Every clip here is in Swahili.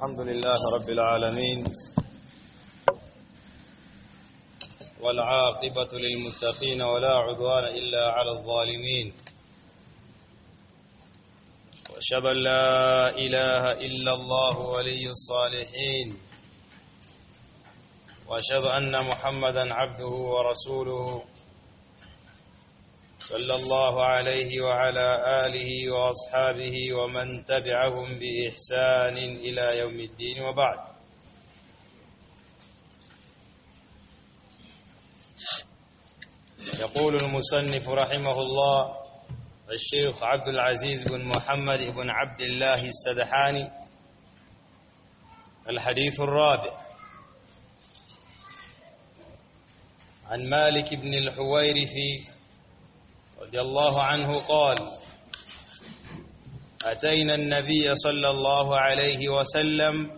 الحمد لله رب العالمين والعاقبة للمتقين ولا عدوان إلا على الظالمين وأشهد أن لا إله إلا الله ولي الصالحين وأشهد أن محمدا عبده ورسوله صلى الله عليه وعلى آله وأصحابه ومن تبعهم بإحسان إلى يوم الدين وبعد. يقول المصنف رحمه الله الشيخ عبد العزيز بن محمد بن عبد الله السدحاني الحديث الرابع. عن مالك بن الحويرث رضي الله عنه قال أتينا النبي صلى الله عليه وسلم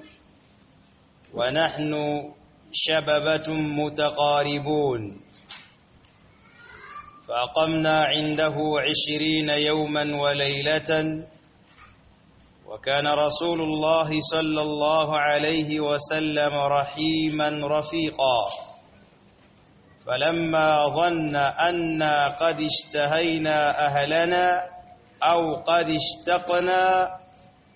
ونحن شببة متقاربون. فأقمنا عنده عشرين يوما وليلة وكان رسول الله صلى الله عليه وسلم رحيما رفيقا. فلما ظن أنا قد اشتهينا أهلنا أو قد اشتقنا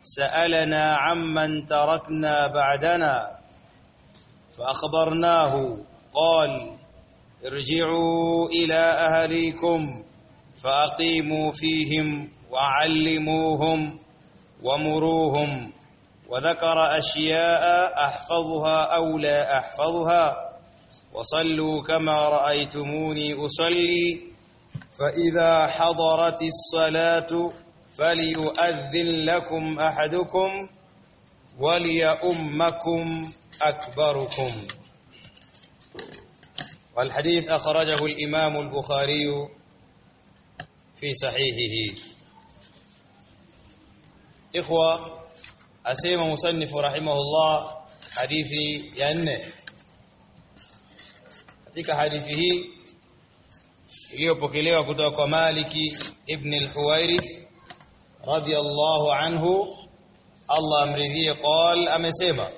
سألنا عمن تركنا بعدنا فأخبرناه قال ارجعوا إلى أهليكم فأقيموا فيهم وعلموهم ومروهم وذكر أشياء أحفظها أو لا أحفظها وصلوا كما رأيتموني أصلي فإذا حضرت الصلاة فليؤذن لكم أحدكم وليؤمكم أكبركم. والحديث أخرجه الإمام البخاري في صحيحه. إخوة أسيم مصنف رحمه الله حديثي ينه. Katika hadithi hii iliyopokelewa kutoka kwa Maliki ibn al-Huwairith radiyallahu anhu Allah amridhie qal amesema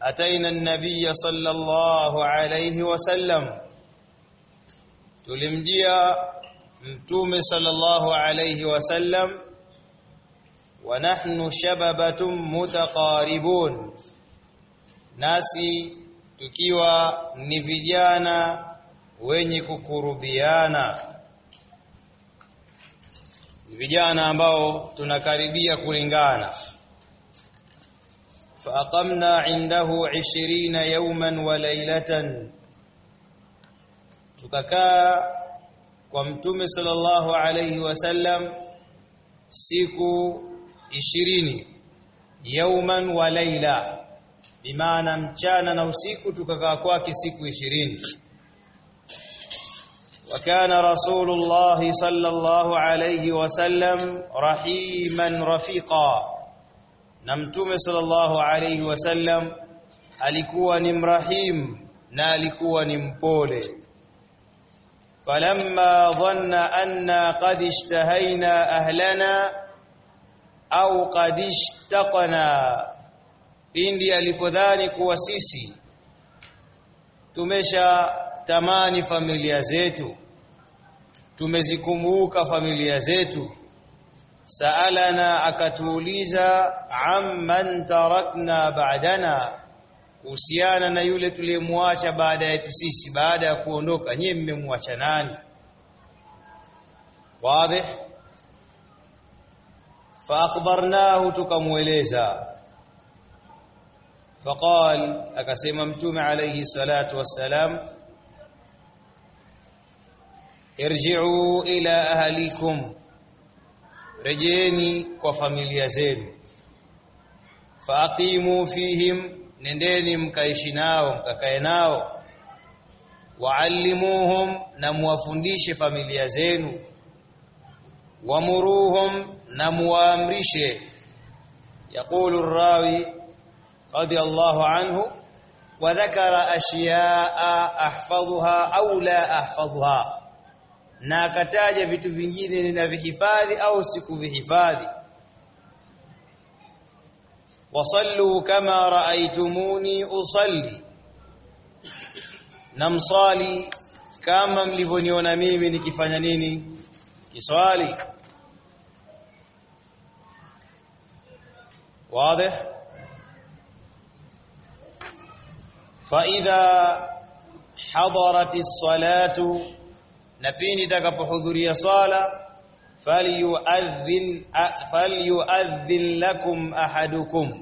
ataina an-nabiy sallallahu alayhi wasallam tulimjia mtume sallallahu alayhi wasallam wa nahnu shababatun mutaqaribun nasi tukiwa ni vijana wenye kukurubiana. Vijana ambao tunakaribia kulingana. Faaqamna indahu 20 yawman wa laylatan. Tukakaa kwa mtume sallallahu alayhi wasallam siku 20 yawman wa layla bimaana mchana na usiku tukakaa kwake siku 20 وكان رسول الله صلى الله عليه وسلم رحيما رفيقا نمتم صلى الله عليه وسلم alikuwa ni mrahim na alikuwa ni mpole falamma dhanna anna qad ishtahayna ahlana au qad ishtaqna pindi alipodhani kuwa sisi tumesha tamani familia zetu tumezikumbuka familia zetu. Saalana akatuuliza amman tarakna ba'dana? Kuhusiana na yule tuliyemwacha baada yetu sisi baada ya kuondoka nyie mmemwacha nani? Wazi. Fa akhbarnahu tukamweleza فقال أكسيم أمتوم عليه الصلاة والسلام ارجعوا إلى أهليكم. رجيني كفاميليا زين. فأقيموا فيهم نديني مكايشناو مكاكيناو وعلموهم نموافنديش فاميليا زين. ومروهم نموامرش يقول يقول الراوي رضي الله عنه وذكر أشياء أحفظها أو لا أحفظها. نا ناكتاج بتفنجين لنا بحفاذ أو سك بحفاذ وصلوا كما رأيتموني أصلي. نمصالي كما ملفنيون ميمي نكفنانيني كسوالي. واضح؟ فاذا حضرت الصلاه نبيني تكبحضريا صلاه فليؤذن فليؤذن لكم احدكم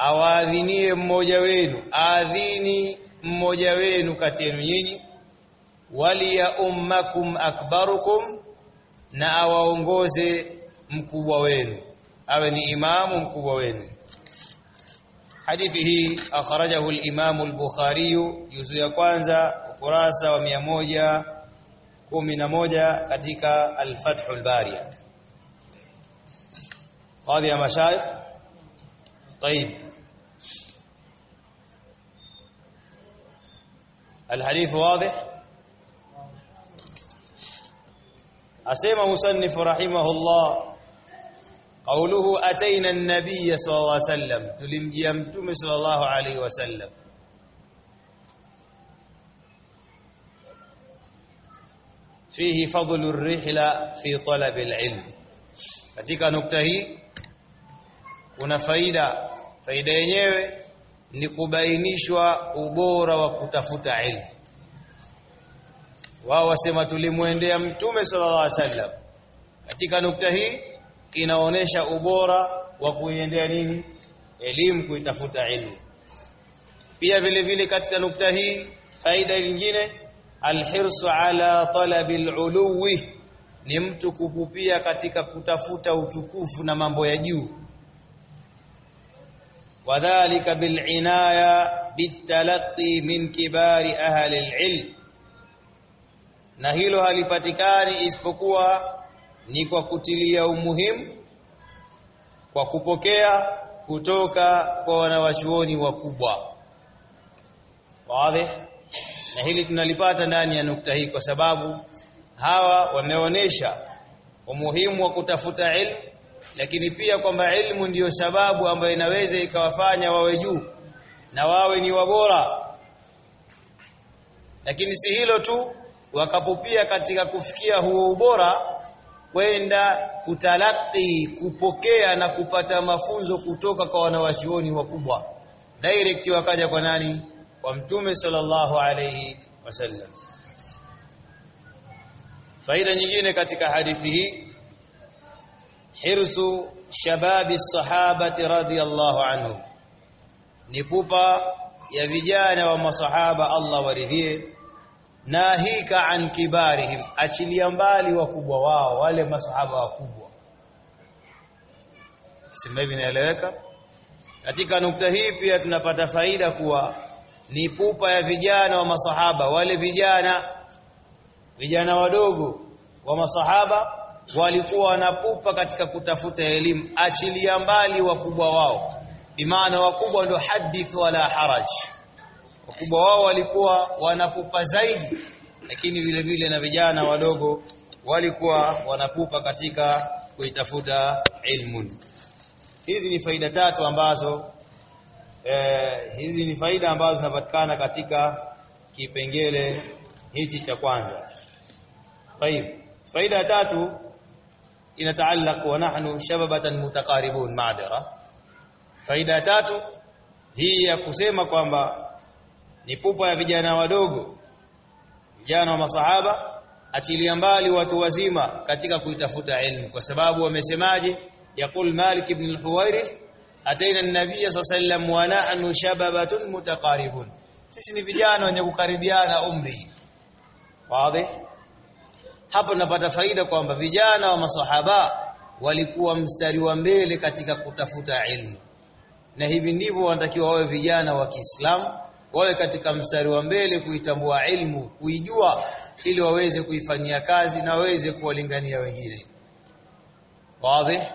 awaadhinie mmoja wenu aadhini mmoja wenu kati yenu nyinyi waliya ummakum akbarukum na awaongoze mkubwa wenu awe ni imamu mkubwa wenu حديث هي أخرجه الإمام البخاري يزوي قوانزا وقراسة وميموجة كومين موجة كتك الفتح الباري قاضي يا مشايخ طيب الحديث واضح أسيما مسنف رحمه الله Qauluhu ataina an-nabiy sallallahu alayhi wasallam, tulimjia mtume sallallahu alayhi wasallam. Fihi fadlu rihla fi talab al-ilm. Katika nukta hii kuna faida. Faida yenyewe ni kubainishwa ubora wa kutafuta ilmu. Wao wasema tulimwendea mtume sallallahu alayhi wasallam. Katika nukta hii inaonesha ubora wa kuiendea nini? Elimu kuitafuta ilmu. Pia vile vile katika nukta hii faida nyingine alhirsu ala talabi aluluwi. Ni mtu kukupia katika kutafuta utukufu na mambo ya juu. Wadhālika bil'inaya bitalaqi min kibari ahli alilm. Na hilo halipatikani isipokuwa ni kwa kutilia umuhimu kwa kupokea kutoka kwa wanawachuoni wakubwa. Wazi? Na hili tunalipata ndani ya nukta hii kwa sababu hawa wameonesha umuhimu wa kutafuta ilmu lakini pia kwamba ilmu ndiyo sababu ambayo inaweza ikawafanya wawe juu na wawe ni wabora. Lakini si hilo tu wakapopia katika kufikia huo ubora kwenda kutalaki kupokea na kupata mafunzo kutoka kwa wanawachuoni wakubwa. Direct wakaja kwa nani? Kwa mtume sallallahu alayhi wasallam. Faida nyingine katika hadithi hii hirsu shababi sahabati radhiyallahu anhu. Ni pupa ya vijana wa masahaba Allah waridhie nahika an kibarihim achilia mbali wakubwa wao wale masahaba wakubwa. Sema hivi katika nukta hii pia tunapata faida kuwa ni pupa ya vijana wa masahaba wale vijana vijana wadogo wa masahaba walikuwa wanapupa katika kutafuta elimu achilia mbali wakubwa wao. Bimaana wakubwa ndio hadith wala haraj wakubwa wao walikuwa wanapupa zaidi lakini vile vile na vijana wadogo walikuwa wanapupa katika kuitafuta ilmu hizi ni faida tatu ambazo eh, hizi ni faida ambazo zinapatikana katika kipengele hichi cha kwanza طيب faida ya tatu inataallaq wa nahnu shababatan mutaqaribun ma'dara faida ya tatu hii ya kusema kwamba ni pupa ya vijana wadogo. Vijana wa masahaba achilia mbali watu wazima katika kuitafuta ilmu. Kwa sababu wamesemaje? Yaqul Malik ibn al-Huwairith ataina an-nabiy sallallahu wa nahnu mutaqaribun. Sisi ni vijana wenye kukaribiana umri. Wazi? Hapo tunapata faida kwamba vijana wa masahaba walikuwa mstari wa mbele katika kutafuta ilmu. Na hivi ndivyo wanatakiwa wawe vijana wa Kiislamu wawe katika mstari wa mbele kuitambua ilmu kuijua ili waweze kuifanyia kazi na waweze kuwalingania wengine. Wazi?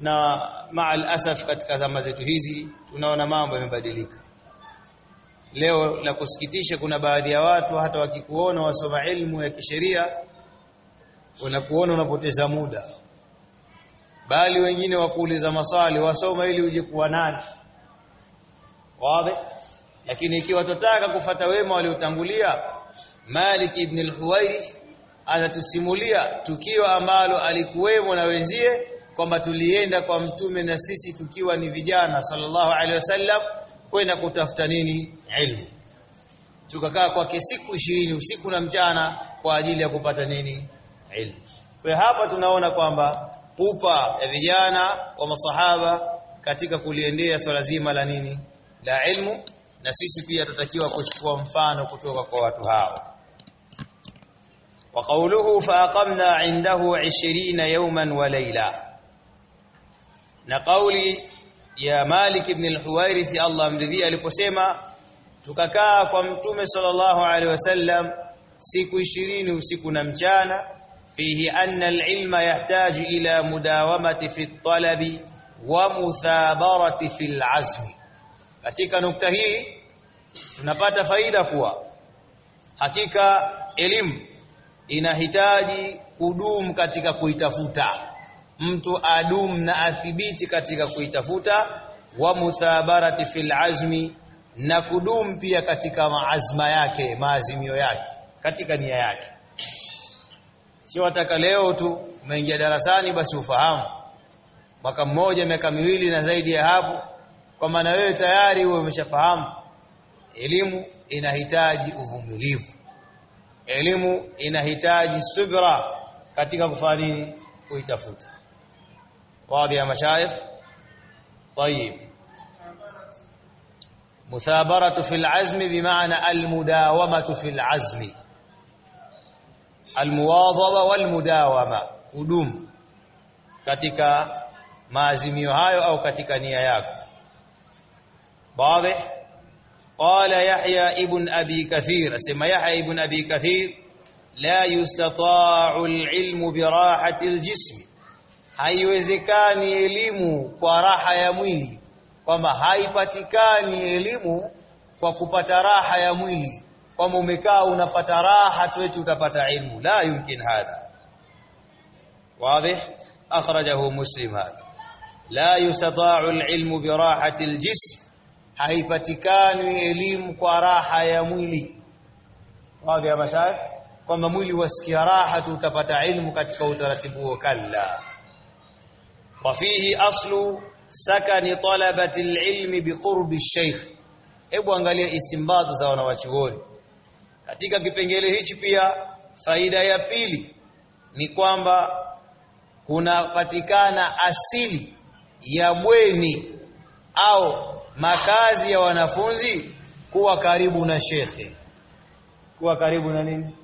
Na maal asaf katika zama zetu hizi tunaona mambo yamebadilika. Leo la kusikitisha kuna baadhi ya watu hata wakikuona wasoma ilmu ya kisheria wanakuona unapoteza muda. Bali wengine wakuuliza maswali wasoma ili uje kuwa nani? Wazi lakini ikiwa tutaka kufata wema waliotangulia Malik ibn al-Huwairith anatusimulia tukio ambalo alikuwemo na wenzie kwamba tulienda kwa mtume na sisi tukiwa ni vijana sallallahu alaihi wasallam kwenda kutafuta nini? Ilmu. Tukakaa kwake siku ishirini usiku na mchana kwa ajili ya kupata nini? Ilmu. Kwa hapa tunaona kwamba pupa ya vijana wa masahaba katika kuliendea swala zima la nini? La ilmu na sisi pia tutakiwa kuchukua mfano kutoka kwa watu hao. Wa qawluhu fa aqamna indahu 20 yawman wa layla. Na kauli ya Malik ibn al-Huwairith Allah amridhi aliposema tukakaa kwa mtume sallallahu alaihi wasallam siku ishirini usiku na mchana fihi anna al-ilma yahtaju ila mudawamati fi at-talabi wa muthabarati fi al-azmi katika nukta hii tunapata faida kuwa hakika elimu inahitaji kudumu katika kuitafuta. Mtu adum na athibiti katika kuitafuta wa muthabarati fil azmi na kudumu pia katika maazma yake maazimio yake katika nia yake. Sio wataka leo tu umeingia darasani basi ufahamu. Mwaka mmoja miaka miwili na zaidi ya hapo kwa maana wewe tayari wewe umeshafahamu elimu inahitaji uvumilivu elimu inahitaji subra katika kufanya nini kuitafuta baadhi ya mashayikh طيب مثابرة في العزم بمعنى المداومة في العزم المواظبة والمداومة قدوم katika maazimio hayo au katika nia yako واضح قال يحيى ابن أبي كثير اسمى يحيى ابن أبي كثير لا يستطاع العلم براحة الجسم haiwezekani elimu kwa raha ya mwili kwamba haipatikani elimu kwa kupata raha ya mwili kwamba umekaa unapata raha tu eti utapata ilmu la yumkin hadha واضح اخرجه مسلم هذا لا يستطاع العلم براحه الجسم haipatikani elimu kwa raha ya mwili. Wazi ya kwamba mwili wasikia raha tu utapata ilmu katika utaratibu huo kalla. Wafihi aslu sakani talabati alilmi biqurbi ash-shaykh hebu angalia istimbat za wanawachuoni. Katika kipengele hichi pia faida ya pili ni kwamba kunapatikana asili ya bweni au makazi ya wanafunzi kuwa karibu na shekhe. Kuwa karibu na nini?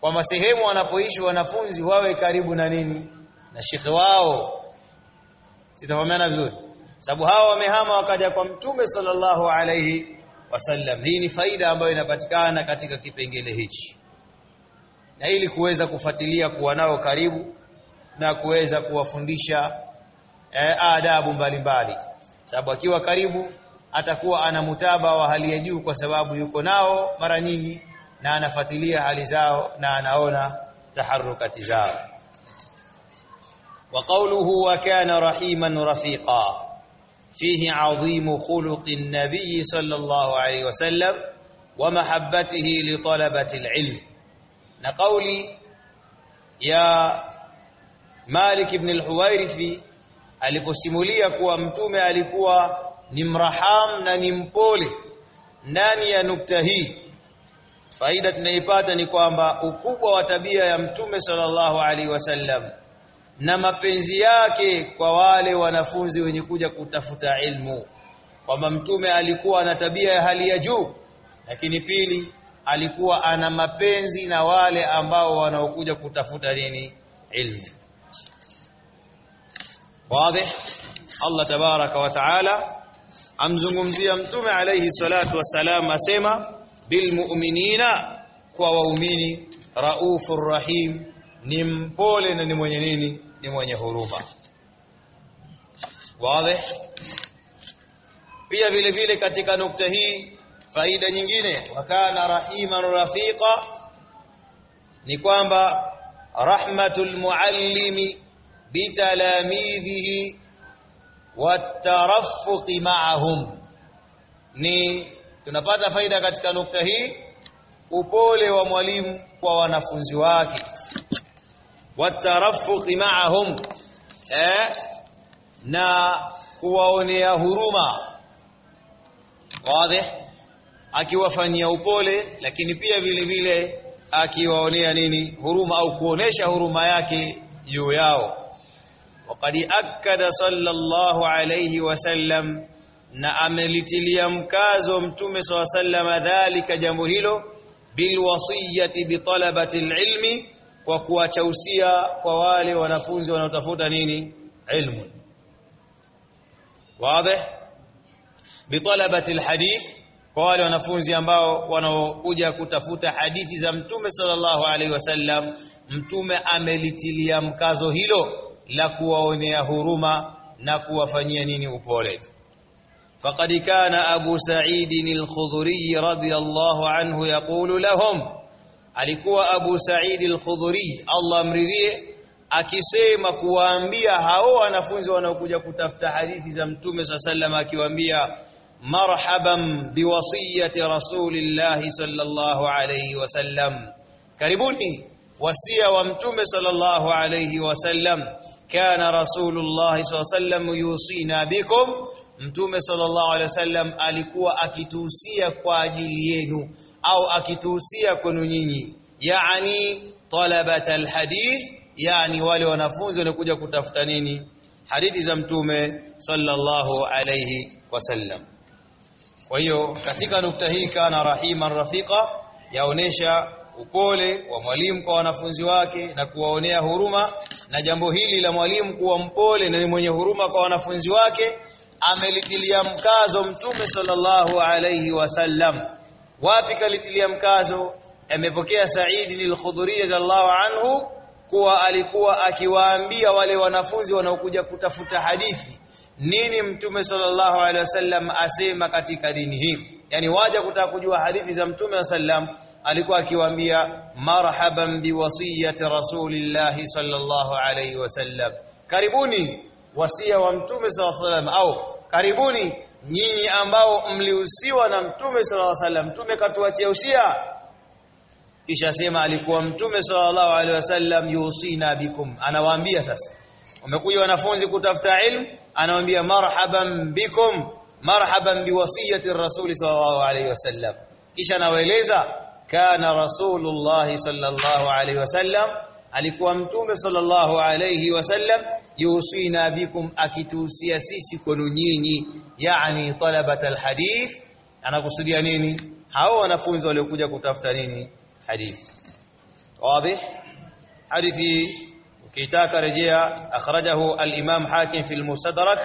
Kwa masehemu wanapoishi wanafunzi wawe karibu na nini? Na shekhe wao. Sitafahamiana vizuri. Sababu hawa wamehama wakaja kwa mtume sallallahu alayhi wasallam. Hii ni faida ambayo inapatikana katika kipengele hichi. Na ili kuweza kufuatilia kuwa nao karibu na kuweza kuwafundisha eh, adabu mbalimbali sababu akiwa karibu atakuwa ana mutaba wa hali ya juu kwa sababu yuko nao mara nyingi na anafuatilia hali zao na anaona taharukati zao. Wa qawluhu wa kana rahiman rafiqa fihi adhim khuluq an-nabiy sallallahu alayhi wasallam wa mahabbatihi li talabati al-ilm. Na qawli aliposimulia kuwa mtume alikuwa ni mraham na ni mpole ndani ya nukta hii faida tunaipata ni kwamba ukubwa wa tabia ya mtume sallallahu alaihi wasallam na mapenzi yake kwa wale wanafunzi wenye kuja kutafuta ilmu kwamba mtume alikuwa na tabia ya hali ya juu lakini pili alikuwa ana mapenzi na wale ambao wanaokuja kutafuta nini? Ilmu wazi. Allah tabaraka wa taala amzungumzia mtume alayhi salatu wasalam asema bilmu'minina kwa waumini raufur rahim ni mpole na ni mwenye nini? Ni mwenye huruma. Wazi. Pia vile vile katika nukta hii faida nyingine wakana rahiman rafiqa ni kwamba rahmatul muallimi bitalamidhihi watarafuqi ma'ahum ni tunapata faida katika nukta hii upole wa mwalimu kwa wanafunzi wake. Watarafuqi ma'ahum eh na kuwaonea huruma. Wazi akiwafanyia upole lakini pia vile vile akiwaonea nini? Huruma au kuonesha huruma yake juu yao Waqad akkada sallallahu alayhi wasallam, na amelitilia mkazo Mtume swalla sallama dhalika, jambo hilo bilwasiyati bitalabati alilmi, kwa kuwachausia kwa wale wanafunzi wanaotafuta nini? Ilmu. Wazi bitalabati alhadith, kwa wale wanafunzi ambao wanaokuja kutafuta hadithi za Mtume sallallahu alayhi wasallam, Mtume amelitilia mkazo hilo la kuwaonea huruma na kuwafanyia nini upole. Faqad kana abu saidin al-khudhuri radiyallahu anhu yaqulu lahum alikuwa abu sa'id al-khudhuri Allah amridhie akisema kuwaambia hao wanafunzi wanaokuja kutafuta hadithi za mtume sallallahu akiwaambia marhaban biwasiyati rasulillahi sallallahu alayhi wasallam. Karibuni wasia wa mtume sallallahu alayhi wasallam kana rasulullah wasallam yusina bikum Mtume sallallahu alaihi wasallam alikuwa akituhusia kwa ajili yenu au akituhusia kwenu nyinyi. Yani talabat alhadith yani wale wanafunzi wanakuja kutafuta nini? Hadithi za mtume sallallahu alayhi wasallam. Kwa hiyo katika nukta hii kana rahiman rafiqa yaonesha upole wa mwalimu kwa wanafunzi wake na kuwaonea huruma na jambo hili la mwalimu kuwa mpole na ni mwenye huruma kwa wanafunzi wake amelitilia mkazo mtume sallallahu alayhi wasallam wapi kalitilia mkazo? Amepokea Saidi al-Khudhuri radhiallahu anhu kuwa alikuwa akiwaambia wale wanafunzi wanaokuja kutafuta hadithi nini mtume sallallahu alaihi wasallam asema katika dini hii? Yani waja kutaka kujua hadithi za mtume sallam alikuwa akiwaambia marhaban biwasiyati rasulillahi sallallahu alayhi wasallam karibuni wasia wa mtume sallallahu alayhi wasallam au karibuni nyinyi ambao mlihusiwa na mtume sallallahu alayhi wasallam mtume katuachia usia. Kisha sema alikuwa mtume sallallahu alayhi wasallam yusina bikum. Anawaambia sasa wamekuja wanafunzi kutafuta ilmu. Anawaambia marhaban bikum marhaban biwasiyati rasuli sallallahu alayhi wasallam kisha anawaeleza kana rasulullah sallallahu alaihi wasallam alikuwa mtume sallallahu alaihi wasallam yusina bikum akituhusia sisi kwenu nyinyi yani talabat alhadith. Anakusudia nini? Hao wanafunzi waliokuja kutafuta nini? Hadithi. Wazi? Hadithi ukitaka rejea akhrajahu al-imam hakim fi al-mustadrak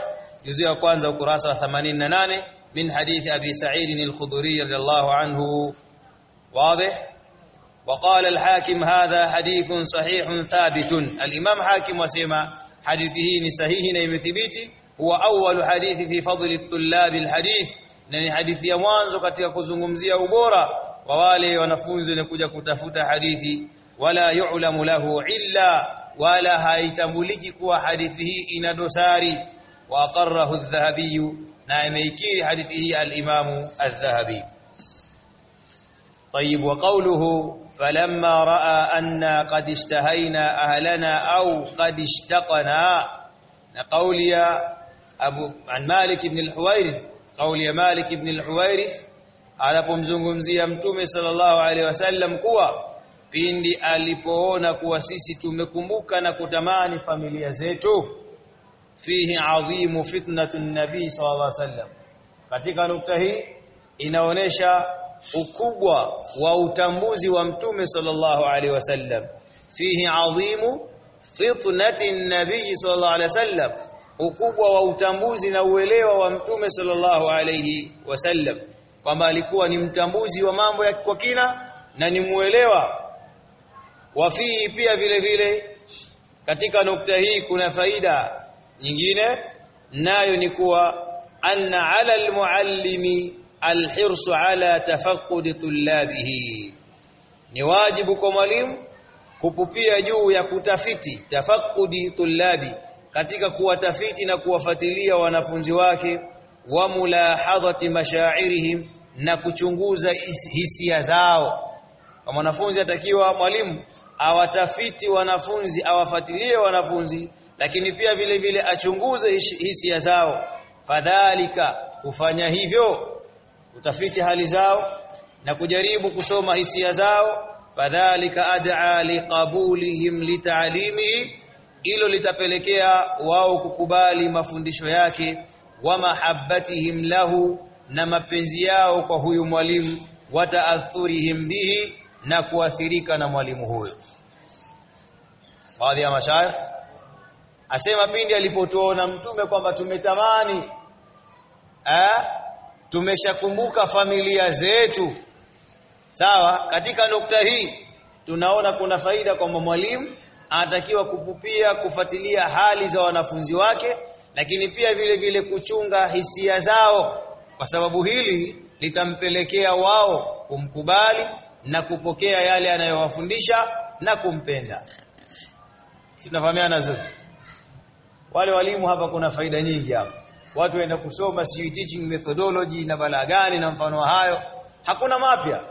juzu ya kwanza ukurasa wa 88 min hadithi abi sa'id al-khudri radiyallahu anhu واضح وقال الحاكم هذا حديث صحيح ثابت الامام حاكم وسمع حديثه صحيح ومثبت هو اول حديث في فضل الطلاب الحديث na ni hadithi ya mwanzo katika kuzungumzia ubora wa wale wanafunzi wanakuja kutafuta hadithi wala yu'lamu lahu illa wala haitambuliki kuwa hadithi hii ina dosari wa aqarrahu adh-dhahabi na imeikiri hadithi hii al-imamu adh-dhahabi طيب وقوله فلما راى ان قد اشتهينا اهلنا أو قد اشتقنا قول يا ابو عن مالك بن الحويرث قول يا مالك بن الحويرث anapomzungumzia mtume sallallahu alaihi wasallam kuwa pindi alipoona kuwa sisi tumekumbuka na kutamani familia zetu fihi adhimu fitnatu nabii sallallahu alaihi wasallam katika nukta hii inaonesha ukubwa wa utambuzi wa mtume sallallahu alaihi wasallam. Fihi adhimu fitnati nabii sallallahu alaihi wasallam ukubwa wa utambuzi na uelewa wa mtume sallallahu alaihi wasallam. Kwamba alikuwa ni mtambuzi wa mambo ya kwa kina na ni muelewa wa fihi pia vile vile katika nukta hii kuna faida nyingine nayo ni kuwa anna ala almuallimi alhirsu ala tafaqqud tullabihi. Ni wajibu kwa mwalimu kupupia juu ya kutafiti tafakudi tullabi katika kuwatafiti na kuwafatilia wanafunzi wake wa mulahadhati mashairihim na kuchunguza hisia zao. Kwa mwanafunzi atakiwa mwalimu awatafiti wanafunzi awafatilie wanafunzi lakini pia vile vile achunguze hisia zao. Fadhalika kufanya hivyo utafiti hali zao na kujaribu kusoma hisia zao fadhalika ad'a liqabulihim litaalimihi ilo litapelekea wao kukubali mafundisho yake wa mahabbatihim lahu na mapenzi yao kwa huyu mwalimu wataathurihim bihi na kuathirika na mwalimu huyo. Baadhi ya mashaikh asema pindi alipotuona mtume kwamba tumetamani eh tumeshakumbuka familia zetu. Sawa katika nukta hii tunaona kuna faida kwamba mwalimu anatakiwa kupupia kufuatilia hali za wanafunzi wake lakini pia vile vile kuchunga hisia zao. Kwa sababu hili litampelekea wao kumkubali na kupokea yale anayowafundisha na kumpenda. Sinafahamiana zote? Wale walimu hapa kuna faida nyingi hapa watu waenda kusoma sijui teaching methodology na balaa gani na mfano hayo. Hakuna mapya.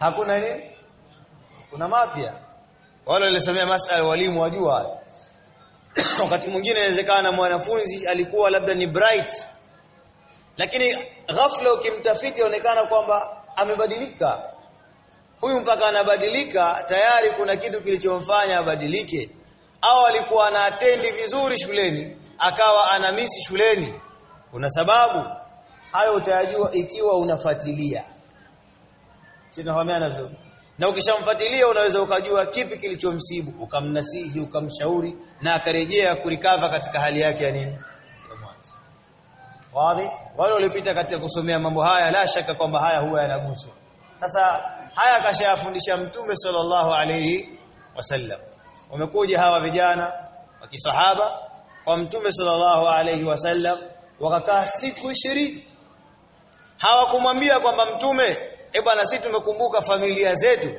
Hakuna nini? Kuna mapya. Wale walisomea masala walimu wajua. Wakati mwingine inawezekana mwanafunzi alikuwa labda ni bright. Lakini ghafla ukimtafiti inaonekana kwamba amebadilika. Huyu mpaka anabadilika tayari kuna kitu kilichomfanya abadilike. Au alikuwa anaatendi vizuri shuleni akawa anamisi shuleni kuna sababu. Hayo utayajua ikiwa unafuatilia. Vizuri na ukishamfuatilia unaweza ukajua kipi kilichomsibu ukamnasihi ukamshauri na akarejea kurikava katika hali yake ya nini? Wazi? Wale waliopita katika kusomea mambo haya la shaka kwamba haya huwa yanaguswa. Sasa haya akashayafundisha mtume sallallahu alayhi wasallam wamekuja hawa vijana wa kisahaba kwa mtume sallallahu alayhi wasallam wakakaa siku ishirini. Hawakumwambia kwamba mtume e bwana sisi tumekumbuka familia zetu.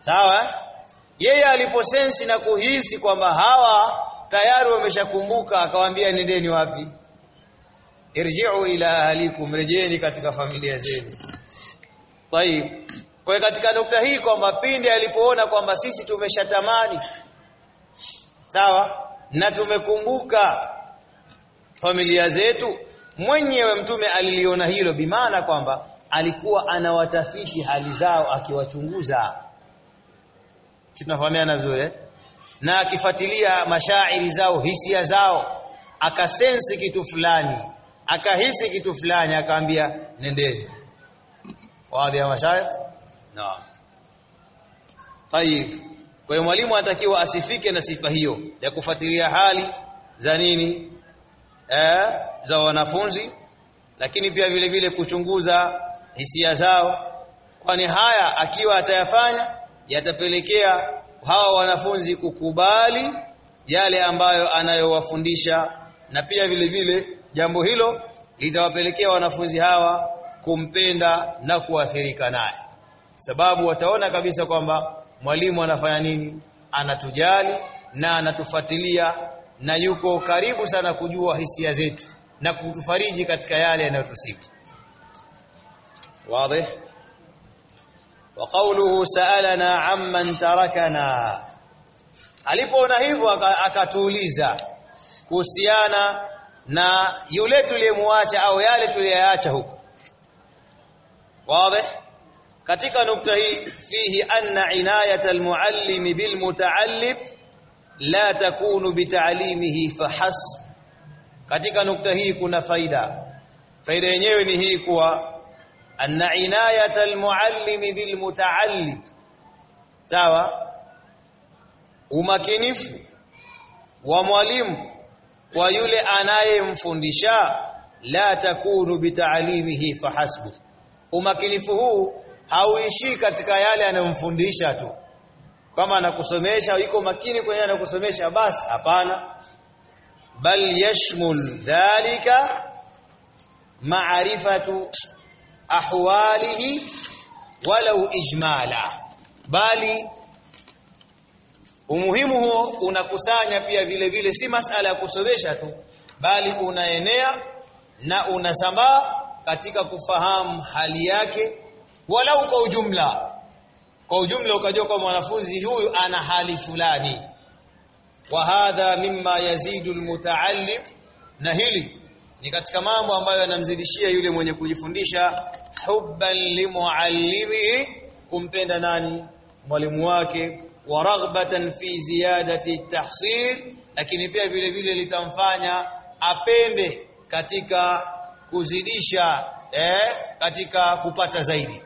Sawa? Yeye aliposensi na kuhisi kwamba hawa tayari wameshakumbuka akawaambia nendeni wapi? Irji'u ila ahlikum rejeni katika familia zenu. Tayib. Kwa katika nukta hii kwamba pindi alipoona kwamba sisi tumeshatamani. Sawa na tumekumbuka familia zetu. Mwenyewe mtume aliliona hilo bimaana kwamba alikuwa anawatafiti hali zao akiwachunguza. Si tunafahamiana vizuri eh? na akifuatilia mashairi zao hisia zao akasensi kitu fulani akahisi kitu fulani akaambia nendeni. Waadhi ya mashairi? Naam. Tayib kwa hiyo mwalimu anatakiwa asifike na sifa hiyo ya kufuatilia hali za nini eh za wanafunzi lakini pia vile vile kuchunguza hisia zao kwani haya akiwa atayafanya yatapelekea hawa wanafunzi kukubali yale ambayo anayowafundisha na pia vile vile jambo hilo litawapelekea wanafunzi hawa kumpenda na kuathirika naye. Sababu wataona kabisa kwamba mwalimu anafanya nini? Anatujali na anatufuatilia na yuko karibu sana kujua hisia zetu na kutufariji katika yale yanayotusiki wazi. Wa qawluhu sa'alana amman tarakana. Alipoona hivyo akatuuliza kuhusiana na yule tuliyemwacha au yale tuliyoyaacha huko. Wazi katika nukta hii fihi anna inayat almuallim bilmutaallim la takunu bitaalimihi fahasb katika nukta hii kuna faida. Faida yenyewe ni hii kuwa anna inayat almuallim bilmutaallim sawa? Umakinifu wa mwalimu kwa yule anayemfundisha la takunu bitaalimihi fahasbu. Umakinifu huu hauishii katika yale anayomfundisha tu. Kama anakusomesha yuko makini kwenye anakusomesha basi hapana. Bal yashmul dhalika ma'rifatu ahwalihi walau ijmala. Bali umuhimu huo unakusanya pia vile vile si masala ya kusomesha tu bali unaenea na unasambaa katika kufahamu hali yake walau kwa ujumla. Kwa ujumla ukajua kwa mwanafunzi huyu ana hali fulani. Wa hadha mimma yazidu almutaallim. Na hili ni katika mambo ambayo yanamzidishia yule mwenye kujifundisha hubban limuallimihi kumpenda nani? Mwalimu wake. Wa raghbatan fi ziyadati tahsil lakini pia vile vile litamfanya apende katika kuzidisha eh, katika kupata zaidi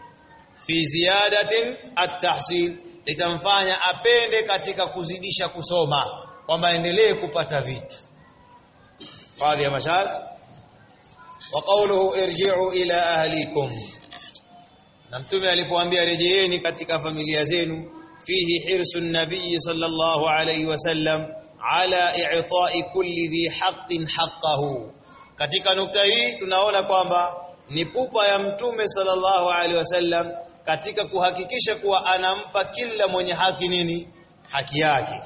fi ziyadatin at-tahsil litamfanya apende katika kuzidisha kusoma kwamba endelee kupata vitu. Baadhi ya masharti wa qawluhu irji'u ila ahlikum. Na mtume alipoambia rejeeni katika familia zenu fihi hirsu nabii sallallahu alayhi wasallam ala i'ta'i kulli dhi haqqin haqqahu. Katika nukta hii tunaona kwamba ni pupa ya mtume sallallahu alaihi wasallam katika kuhakikisha kuwa anampa kila mwenye haki nini haki yake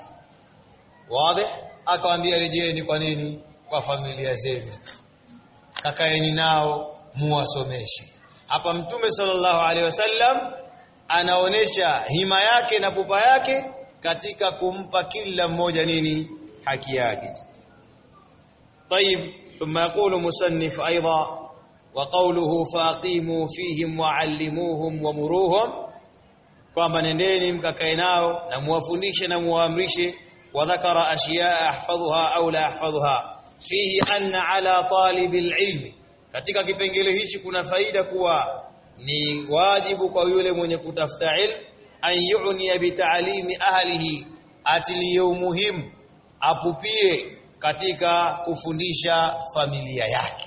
wazi akawaambia rejeeni kwa nini kwa familia zenu kakaeni nao muwasomeshe hapa mtume sallallahu alaihi wasallam anaonesha hima yake na pupa yake katika kumpa kila mmoja nini haki yake طيب ثم يقول مصنف ايضا وقوله فاقيموا فيهم وعلموهم ومروهم kwamba nendeni mkakae nao na muwafundishe na muwaamrishe wadhakara ashiyaa ahfadhuha au la ahfadhuha fihi anna ala talibil ilmi katika kipengele hichi kuna faida kuwa ni wajibu kwa yule mwenye kutafuta ilmu an yu'ni bi ta'limi ahlihi atilie umuhimu apupie katika kufundisha familia yake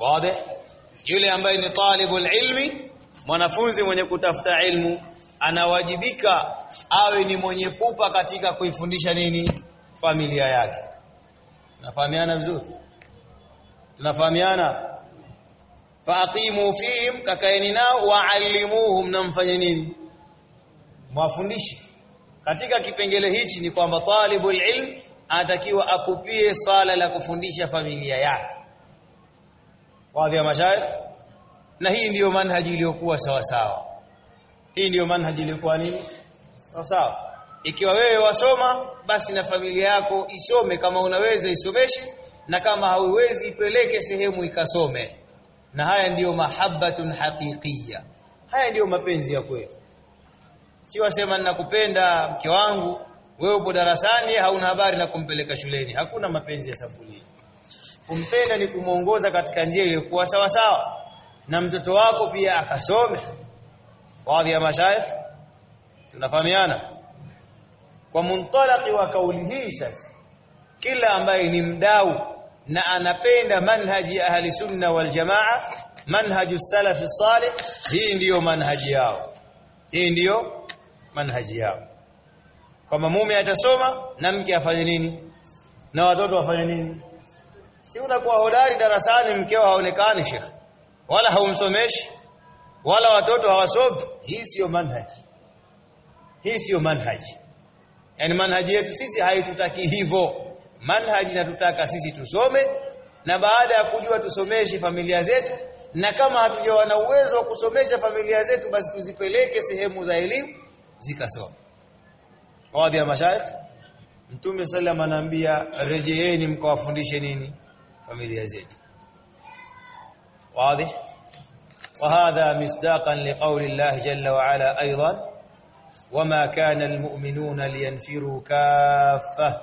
wazi yule ambaye ni talibul ilmi mwanafunzi mwenye kutafuta ilmu anawajibika awe ni mwenye pupa katika kuifundisha nini? Familia yake. Tunafahamiana vizuri? Tunafahamiana? Faqimu fihim kakaeni nao waalimuhum na mfanye nini? Mwafundishe. Katika kipengele hichi ni kwamba talibul ilm anatakiwa akupie swala la kufundisha familia yake wadhi ya mashaikh na hii ndiyo manhaji iliyokuwa sawa sawa. Hii ndiyo manhaji iliyokuwa nini? Sawa sawa. Ikiwa wewe wasoma basi na familia yako isome kama unaweza isomeshe na kama hauwezi ipeleke sehemu ikasome. Na haya ndiyo mahabbatun haqiqiyya. Haya ndiyo mapenzi ya kweli. Si wasema ninakupenda mke wangu wewe upo darasani hauna habari na kumpeleka shuleni. Hakuna mapenzi ya sabuni kumpenda ni kumuongoza katika njia iliyokuwa sawa sawa. Na mtoto wako pia akasome. Baadhi ya mashaikh tunafahamiana. Kwa muntalaqi wa kauli hii sasa kila ambaye ni mdau na anapenda manhaji ya ahli sunna wal jamaa manhaju salafi salih hii ndiyo manhaji yao. Hii ndiyo manhaji yao. Kwamba mume atasoma na mke afanye nini? Na watoto wafanye nini si unakuwa hodari darasani mkeo haonekani shekh wala haumsomeshi wala watoto hawasomi. Hii sio manhaji. Hii sio manhaji. Yani manhaji yetu sisi haitutaki hivyo. Manhaji natutaka sisi tusome na baada ya kujua tusomeshe familia zetu na kama hatujawa na uwezo wa kusomesha familia zetu basi tuzipeleke sehemu za elimu zikasoma wadhi ya mashaikh mtume sallam anaambia rejeeni mkawafundishe nini familia zetu واضح؟ وهذا مصداقا لقول الله جل وعلا أيضا وما كان المؤمنون لينفروا كافة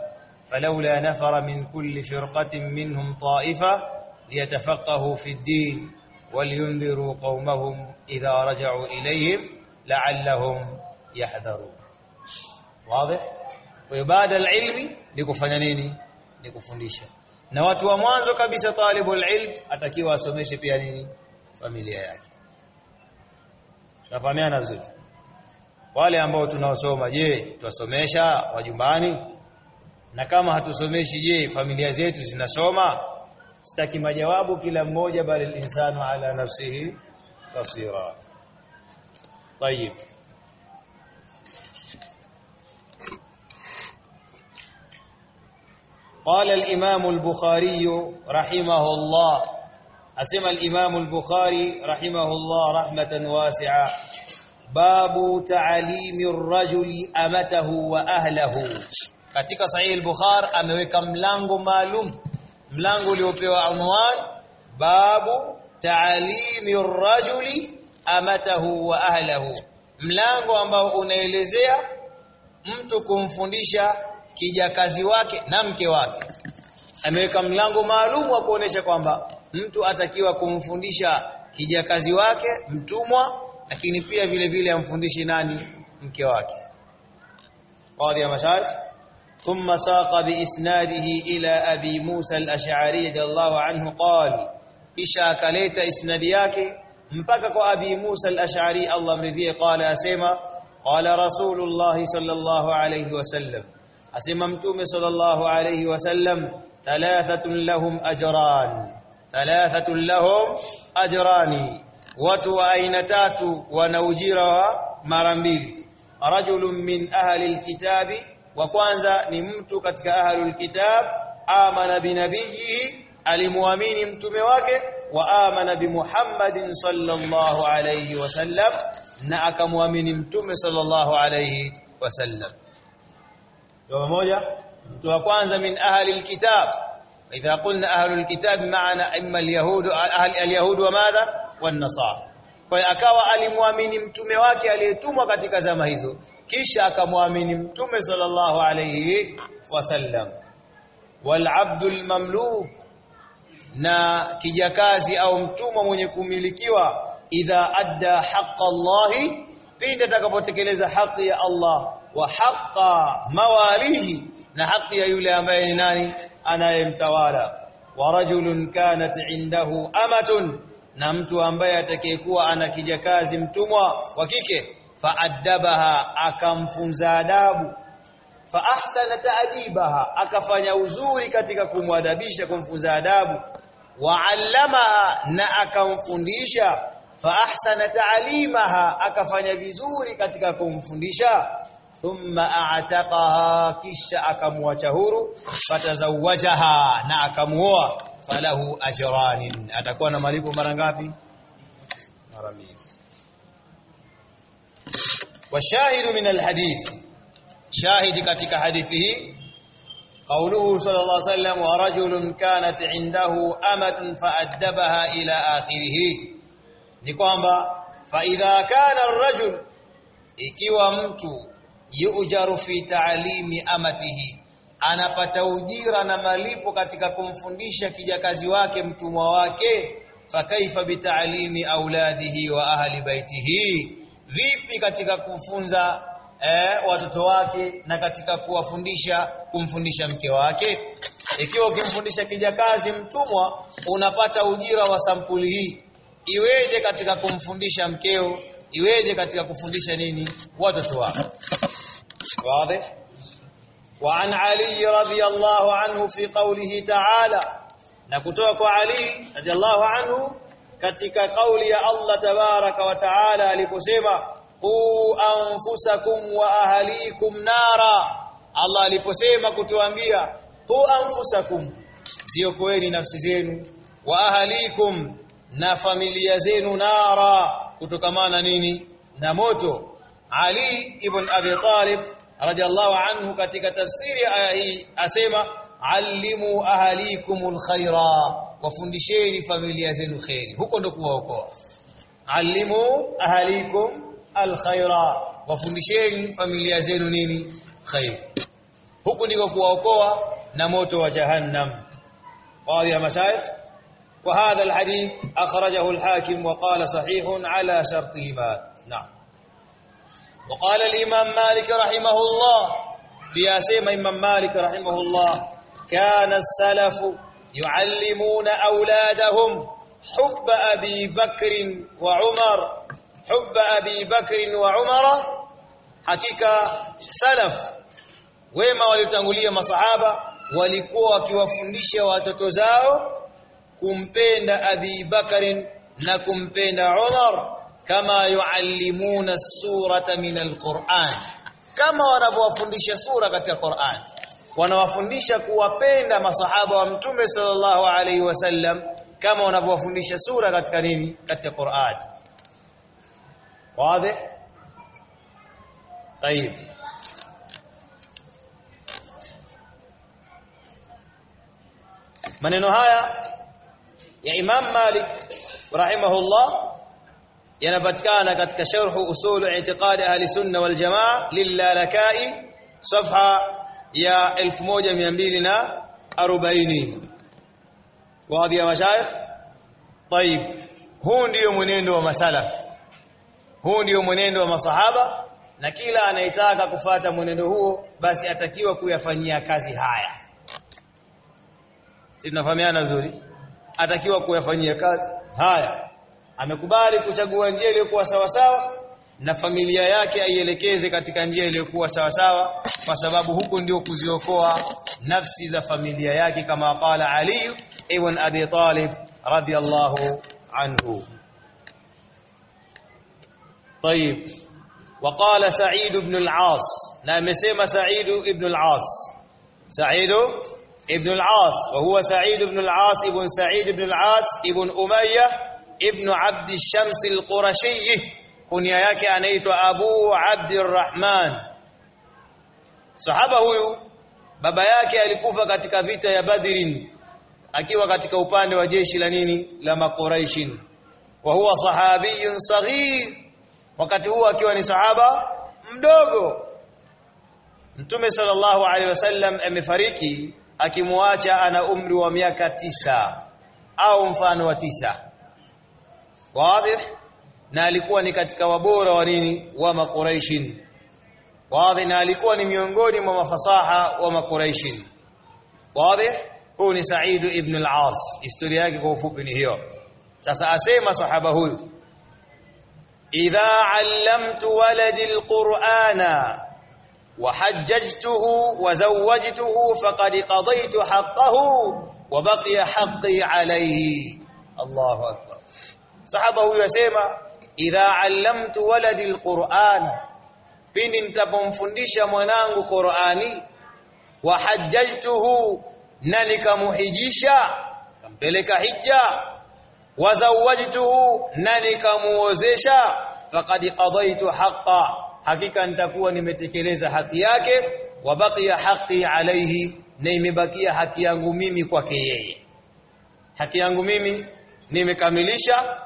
فلولا نفر من كل فرقة منهم طائفة ليتفقهوا في الدين ولينذروا قومهم إذا رجعوا إليهم لعلهم يحذرون. واضح؟ ويبعد العلم nini likufundisha na watu wa mwanzo kabisa talibul ilm atakiwa asomeshe pia nini familia yake tunafahamiana vizuri wale ambao tunaosoma je tuwasomesha wajumbani na kama hatusomeshi je familia zetu zinasoma sitaki majawabu kila mmoja bali insanu ala nafsihi basira طيب قال الإمام البخاري رحمه الله أسمى الإمام البخاري رحمه الله رحمة واسعة باب تعليم الرجل أمته وأهله katika sahih al-Bukhari ameweka mlango maalum mlango uliopewa anwan babu ta'alimi ar-rajuli amatahu wa ahlahu mlango ambao unaelezea mtu kumfundisha kijakazi wake na mke wake ameweka mlango maalum wa kuonesha kwamba mtu atakiwa kumfundisha kijakazi wake mtumwa lakini pia vile vile amfundishe nani mke wake baadhi ya masharti ثم ساق بإسناده إلى أبي موسى الأشعري رضي الله عنه قال إشا كليت إسناد yake mpaka kwa Abi Musa al-Ash'ari Allah mridhie qala asema qala Rasulullah sallallahu alayhi wasallam asema mtume sallallahu alayhi wasallam thalathatun lahum ajran thalathatun lahum ajrani watu wa aina tatu wana ujira wa mara mbili rajulun min ahli alkitabi wa kwanza ni mtu katika ahlul kitab amana binabiyihi alimuamini mtume wake wa amana bi Muhammadin sallallahu alayhi wasallam na akamwamini mtume sallallahu alayhi wasallam ndio moja mtu wa kwanza min ahli alkitab. Idha qulna ahli alkitab maana imma alyahud ahli alyahud wa madha? Wan nasara kwa akawa alimwamini mtume wake aliyetumwa katika zama hizo kisha akamwamini mtume sallallahu alayhi wasallam wal abdul mamluk na kijakazi au mtumwa mwenye kumilikiwa idha adda haqqa Allah pindi atakapotekeleza haki ya Allah wa haqqa mawalihi na haki ya yule ambaye ni nani? Anayemtawala. Wa rajulun kanat indahu amatun na mtu ambaye atakayekuwa ana kijakazi mtumwa wa kike. Faaddabaha akamfunza adabu. Fa ahsana taadibaha akafanya uzuri katika kumwadabisha kumfunza adabu. Waallamaha na akamfundisha. Fa ahsana taalimaha akafanya vizuri katika kumfundisha ثم أعتقها كش اكموا شهور فتزوجها ناكموا فله أجران. أتكون مالكو مرة غبي مرة من الحديث شاهد ketika hadis ini قوله صلى الله عليه وسلم ورجل كانت عنده أمة فأدبها إلى آخره. ni kwamba fa idha kana yujaru fi taalimi amatihi anapata ujira na malipo katika kumfundisha kijakazi wake mtumwa wake. Fakaifa bitaalimi auladihi wa ahli baitihi vipi katika kufunza eh, watoto wake na katika kuwafundisha kumfundisha mke wake? Ikiwa ukimfundisha kijakazi mtumwa unapata ujira wa sampuli hii. Iweje katika kumfundisha mkeo iweje katika kufundisha nini watoto wao wazi. Wa an ali radhiyallahu anhu fi qawlihi ta'ala na kutoka kwa ali radhiyallahu anhu katika kauli ya Allah tabaraka wa taala aliposema qu anfusakum wa ahlikum nara. Allah aliposema kutuambia qu anfusakum ziokoeni nafsi zenu wa ahlikum na familia zenu nara kutokamana nini na moto. Ali ibn Abi Talib radiyallahu anhu katika tafsiri aya hii asema allimu ahalikumul khaira wafundisheni familia zenu khairi huko ndo kuwaokoa. Allimu ahlikum alkhaira wafundisheni familia zenu nini khairi huku ndiko kuwaokoa na moto wa jahannam. Baadhi ya mashaikh وهذا الحديث أخرجه الحاكم وقال صحيح على شرطهما. نعم. وقال الإمام مالك رحمه الله بياسيم إمام مالك رحمه الله كان السلف يعلمون أولادهم حب أبي بكر وعمر حب أبي بكر وعمر. حقيقة سلف wema waliotangulia masahaba walikuwa wakiwafundisha watoto zao kumpenda Abi Bakarin na kumpenda Umar kama yuallimuna surata min alquran kama wanavyowafundisha sura katika Qur'an wanawafundisha kuwapenda masahaba wa mtume sallallahu alaihi wasallam kama wanavyowafundisha sura katika nini katika Qur'an wazi طيب maneno haya ya Imam Malik rahimahullah yanapatikana katika sharh usul i'tiqad ahli sunna wal jamaa lillalakai safha ya 1240 waadhi ya mashayikh طيب huu ndio mwenendo wa masalaf huu ndio mwenendo wa masahaba na kila anayetaka kufata mwenendo huo basi atakiwa kuyafanyia kazi haya si tunafahamiana vizuri atakiwa kuyafanyia kazi haya amekubali kuchagua njia iliyokuwa sawa sawa na familia yake aielekeze katika njia iliyokuwa sawa sawa kwa sababu huku ndio kuziokoa nafsi za familia yake kama qala Ali ibn Abi Talib radiyallahu anhu طيب وقال سعيد بن العاص نعم سيما سعيد بن العاص سعيد ابن العاص وهو سعيد بن العاص ابن سعيد بن العاص ابن أمية ابن عبد الشمس القرشي كنيا yake anaitwa Abu Abdurrahman sahaba huyu baba yake alikufa katika vita ya Badrin akiwa katika upande wa jeshi la nini la Makoraishin wa huwa sahabiyun saghir wakati huo akiwa ni sahaba mdogo Mtume sallallahu alaihi wasallam amefariki akimwacha ana umri wa miaka tisa au mfano wa tisa. Wazi na alikuwa ni katika wabora wa nini? Wa makuraishi wazi na alikuwa ni miongoni mwa mafasaha wa maquraishin wazi huu ni Said ibn al-As. Historia yake kwa ufupi ni hiyo. Sasa asema sahaba huyu idha allamtu waladi al-Qur'ana وحججته وزوجته فقد قضيت حقه وبقي حقي عليه. الله أكبر. صحابة يسيما إذا علمت ولدي القرآن بين انت فندشة منان قرآني وحججته نلك محجيشا بلك حجة وزوجته نلك موزيشا فقد قضيت حقا. Hakika nitakuwa nimetekeleza haki yake wa baqiya haqi alaihi na imebakia haki yangu mimi kwake yeye. Haki yangu mimi nimekamilisha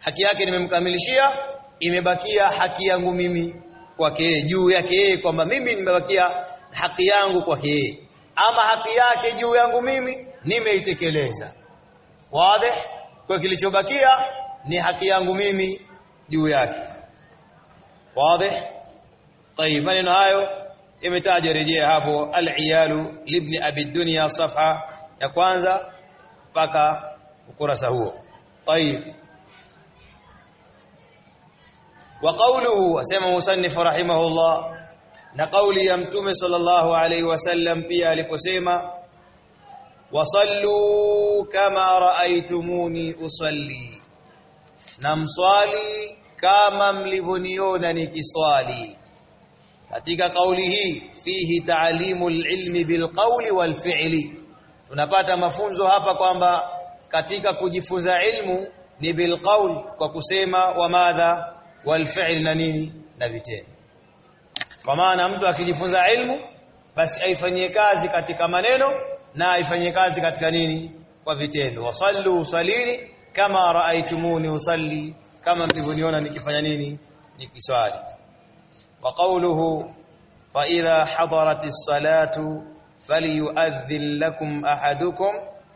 haki yake nimemkamilishia imebakia haki yangu mimi kwake yeye juu yake yeye kwamba mimi nimebakia haki yangu kwake yeye. Ama haki yake juu yangu mimi nimeitekeleza. Wazi kwa kilichobakia ni haki yangu mimi juu yake. Wazi طيب من ينهايو يمتاج رجية هابو العيال لابن أبي الدنيا صفحة يكوانزا بكا وكرسه هو طيب. وقوله سيما مصنف رحمه الله نقول يمتم صلى الله عليه وسلم فيها لكسيما وصلوا كما رأيتموني أصلي. نمصالي كما ملفنيون كصالي katika kauli hii fihi taalimu ilmi bilqauli walfi'li tunapata mafunzo hapa kwamba katika kujifunza ilmu ni bilqaul kwa kusema wa madha walfi'l na nini na vitendo. Kwa maana mtu akijifunza ilmu basi aifanyie kazi katika maneno na aifanyie kazi katika nini kwa vitendo. Wasallu usalini kama raaitumuni usalli kama mlivyoniona nikifanya nini nikiswali وقوله فإذا حضرت الصلاة فليؤذن لكم أحدكم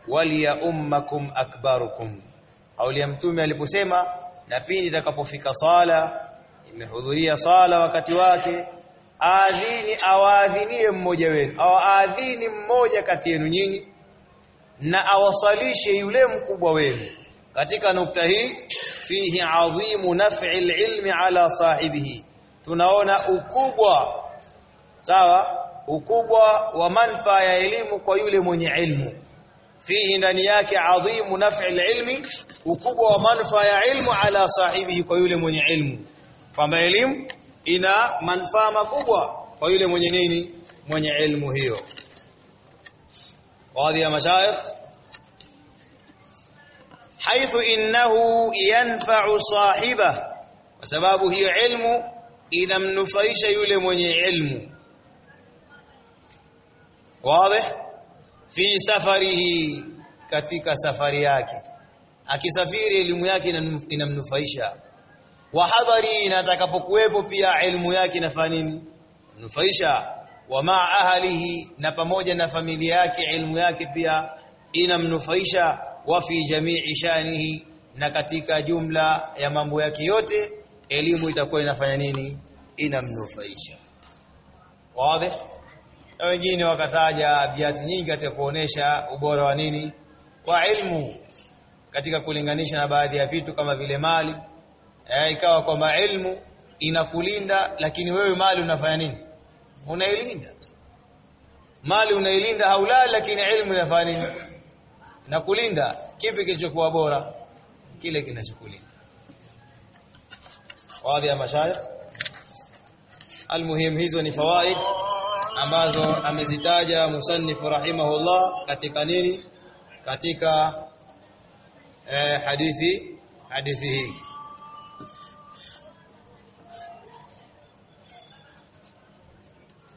وليؤمكم أكبركم au mtume aliposema na pindi itakapofika sala imehudhuria sala wakati wake aadhini awaadhinie mmoja wenu au aadhini mmoja kati yenu nyinyi na awasalishe yule mkubwa wenu katika nukta hii fihi adhimu naf'i alilmi ala sahibihi tunaona ukubwa sawa? Ukubwa wa manfaa ya elimu kwa yule mwenye ilmu. Fihi ndani yake adhimu naf'i ilmi ukubwa wa manfaa ya ilmu ala sahibihi kwa yule mwenye ilmu. Kwamba elimu ina manufaa makubwa kwa yule mwenye nini? Mwenye ilmu hiyo. Baadhi ya mashaikh? Haithu innahu yanfa'u sahiba kwa sababu hiyo ilmu inamnufaisha yule mwenye ilmu. Wazi? Fi safarihi katika safari yake. Akisafiri elimu yake inamnufaisha. Wa hadhari na atakapokuwepo pia elimu yake inafanya nini? Nufaisha wa ma ahlihi na pamoja na familia yake elimu yake pia inamnufaisha. Wa fi jamii shanihi na katika jumla ya mambo yake yote elimu itakuwa inafanya nini? Inamnufaisha. Wazi? Na wengine wakataja biati nyingi katika kuonesha ubora wa nini? Wa ilmu. Katika kulinganisha na baadhi ya vitu kama vile mali. Eh, ikawa kwamba ilmu inakulinda lakini wewe mali unafanya nini? Unailinda. Mali unailinda haulali lakini ilmu inafanya nini? Inakulinda. Kipi kilichokuwa bora? Kile kinachokulinda baadhi ya mashayikh almuhim hizo ni fawaid ambazo amezitaja musannifu rahimahullah katika nini katika eh, hadithi hadithi hii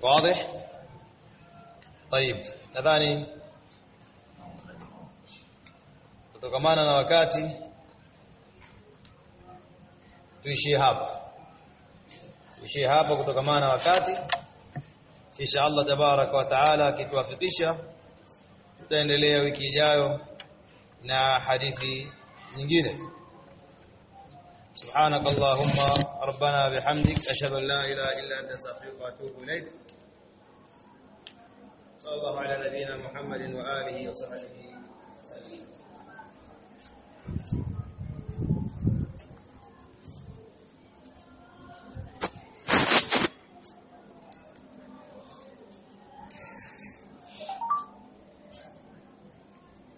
واضح طيب nadhani kutokamana na wakati Tuishie hapa tuishie hapa kutokamana na wakati kisha Allah tabaraka wa taala akituwafikisha tutaendelea wiki ijayo na hadithi nyingine سبحانك اللهم ربنا بحمدك أشهد أن لا إله إلا أنت أستغفرك وأتوب إليك صلى الله على نبينا محمد وآله وصحبه وسلم